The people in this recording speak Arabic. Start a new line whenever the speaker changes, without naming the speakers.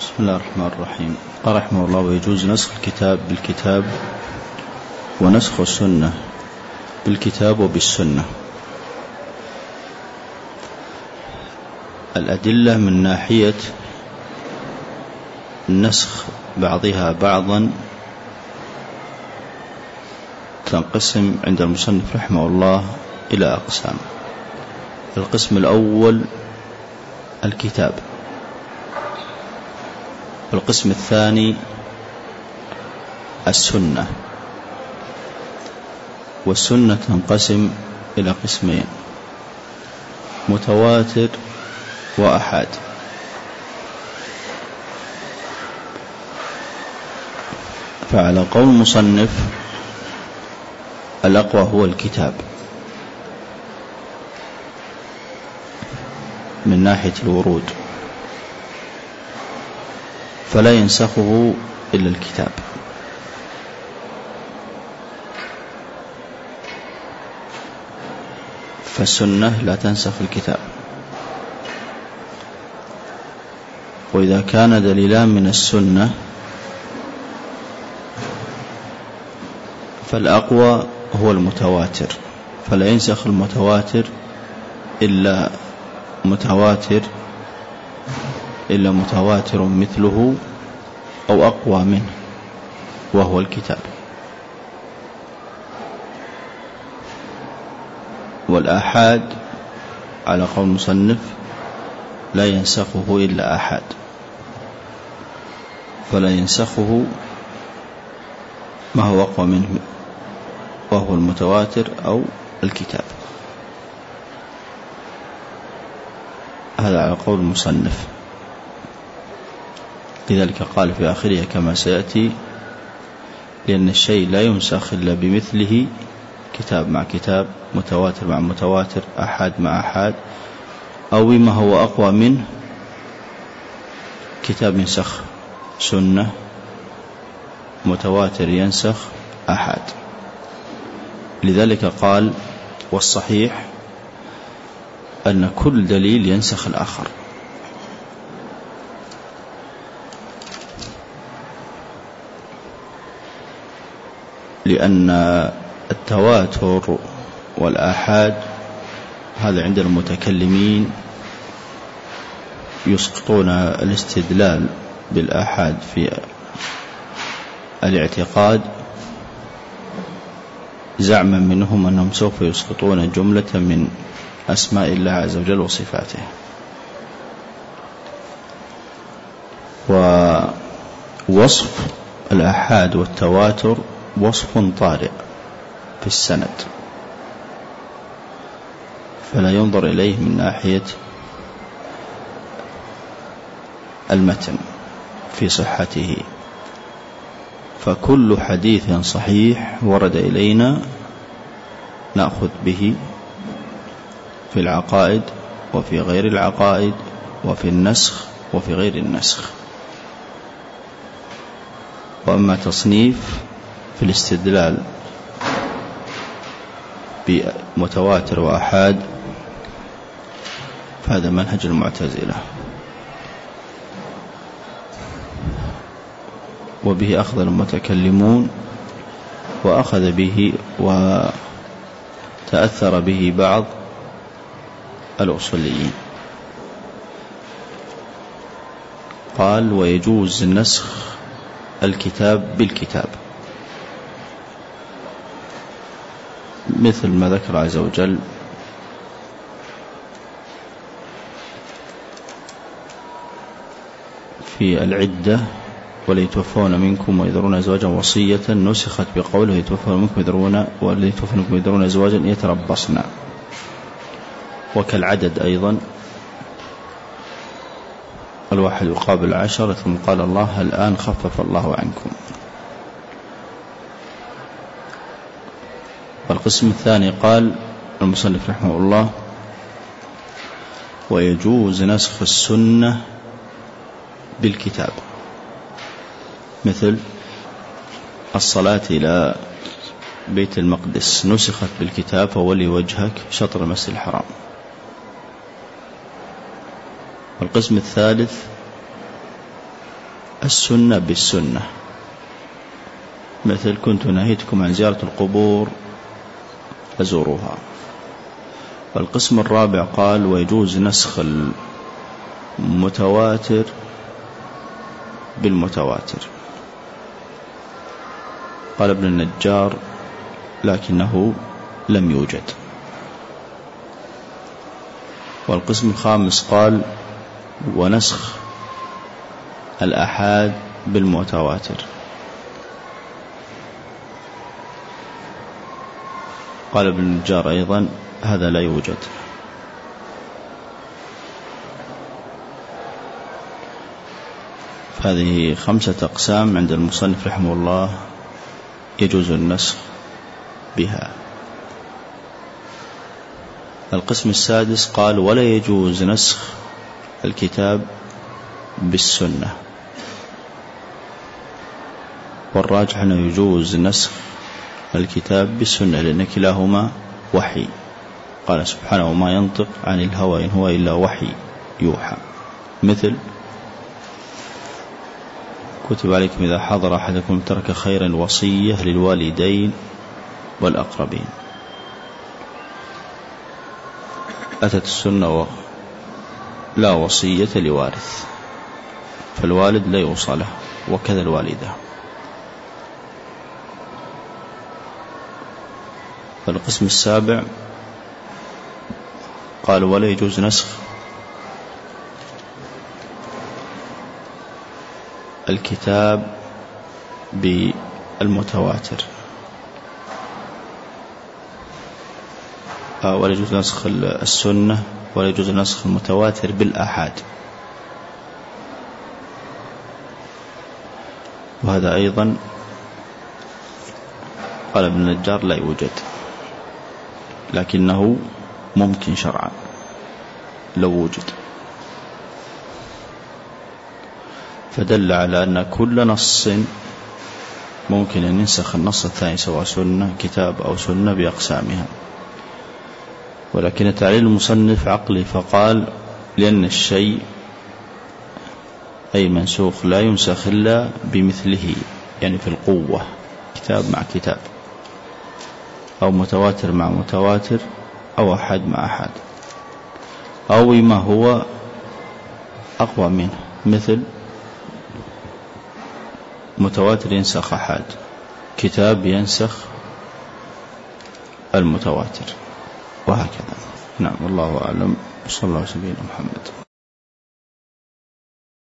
بسم الله الرحمن الرحيم. قال رحمه الله ويجوز نسخ الكتاب بالكتاب ونسخ السنة بالكتاب وبالسنة. الأدلة من ناحية نسخ بعضها بعضا تنقسم عند المصنف رحمه الله إلى أقسام. القسم الأول الكتاب. والقسم الثاني السنة. والسنة تنقسم إلى قسمين متواتر وأحاد فعلى قول المصنف الأقوى هو الكتاب. من ناحية الورود. فلا ينسخه إلا الكتاب. فالسنة لا تنسخ الكتاب. وإذا كان دليلان من السنة فالأقوى هو المتواتر. فلا ينسخ المتواتر إلا متواتر إلا متواتر مثله أو أقوى منه وهو الكتاب. والآحاد على قول المصنف لا ينسخه إلا أحد فلا ينسخه ما هو أقوى منه وهو المتواتر أو الكتاب. هذا على قول المصنف. لذلك قال في آخرها كما سيأتي لأن الشيء لا ينسخ إلا بمثله كتاب مع كتاب متواتر مع متواتر أحد مع أحد أو بما هو أقوى منه كتاب ينسخ سنة متواتر ينسخ أحد. لذلك قال والصحيح أن كل دليل ينسخ الآخر. لأن التواتر والآحاد هذا عند المتكلمين يسقطون الاستدلال بالآحاد في الاعتقاد. زعما منهم أنهم سوف يسقطون جملة من أسماء الله عز وجل وصفاته. ووصف الآحاد والتواتر وصف طارئ في السند. فلا ينظر إليه من ناحية المتن في صحته. فكل حديث صحيح ورد إلينا نأخذ به في العقائد وفي غير العقائد وفي النسخ وفي غير النسخ. وأما تصنيف في الاستدلال بمتواتر وأحاد فهذا منهج المعتزلة. وبه أخذ المتكلمون وأخذ به وتأثر به بعض الأصوليين. قال ويجوز نسخ الكتاب بالكتاب. مثل ما ذكر عز وجل. في العدة وليتوفون منكم ويذرون أزواجا وصية نسخت بقوله يتوفون منكم ويذرون وليتوفون منكم ويذرون أزواجا يتربصن. وكالعدد أيضا. الواحد يقابل عشرة ثم قال الله الآن خفف الله عنكم. والقسم الثاني قال المصنف رحمه الله ويجوز نسخ السنة بالكتاب مثل الصلاة إلى بيت المقدس نسخت بالكتاب فولي وجهك شطر المسجد الحرام. والقسم الثالث السنة بالسنة. مثل كنت نهيتكم عن زيارة القبور فزوروها والقسم الرابع قال ويجوز نسخ المتواتر بالمتواتر. قال ابن النجار لكنه لم يوجد. والقسم الخامس قال ونسخ الآحاد بالمتواتر. قال ابن النجار أيضا هذا لا يوجد. هذه خمسة أقسام عند المصنف رحمه الله يجوز النسخ بها. القسم السادس قال ولا يجوز نسخ الكتاب بالسنة. والراجح أنه يجوز نسخ الكتاب بالسنة لأن كلاهما وحي. قال سبحانه وما ينطق عن الهوى إن هو إلا وحي يوحى. مثل كتب عليكم إذا حضر أحدكم ترك خيرا وصية للوالدين والأقربين. أتت السنة لا وصية لوارث فالوالد لا يوصى له وكذا الوالدة. فالقسم السابع. قال ولا يجوز نسخ. الكتاب بالمتواتر. آه، ولا يجوز نسخ السنة ولا يجوز نسخ المتواتر بالآحاد. وهذا أيضا قال ابن النجار لا يوجد. لكنه ممكن شرعا. لو وجد. فدل على أن كل نص ممكن أن ينسخ النص الثاني سواء سنة كتاب أو سنة بأقسامها. ولكن تعليل المصنف عقلي فقال لأن الشيء أي منسوخ لا ينسخ إلا بمثله يعني في القوة كتاب مع كتاب. أو متواتر مع متواتر أو أحد مع أحد. أو ما هو أقوى منه مثل متواتر ينسخ أحد كتاب ينسخ المتواتر وهكذا. نعم والله أعلم صلى الله عليه وسلم محمد.